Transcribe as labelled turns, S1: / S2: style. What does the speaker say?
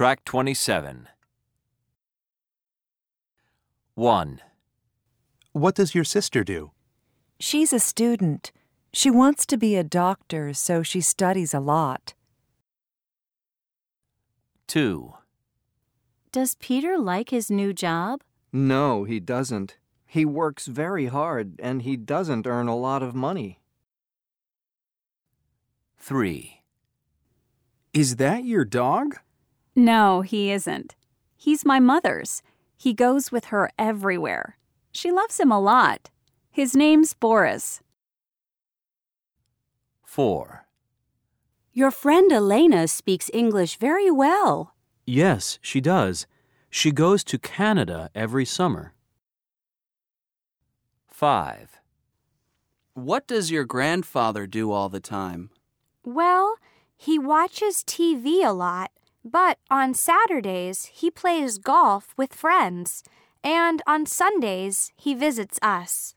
S1: Track 27. 1,
S2: What does your sister do?
S3: She's a student. She wants to be a doctor, so she studies a lot.
S1: 2,
S4: Does Peter like his new job?
S5: No, he doesn't. He works very hard and he doesn't earn a lot of money.
S1: 3,
S6: Is that your dog?
S7: No, he isn't. He's my mother's. He goes with her everywhere. She loves him a lot. His name's Boris.
S1: 4,
S8: Your friend Elena speaks English very well.
S9: Yes, she does. She goes to Canada every summer.
S1: 5,
S10: What does your grandfather do all the time?
S11: Well, he watches TV a lot, but on Saturdays he plays golf with friends, and on Sundays he visits us.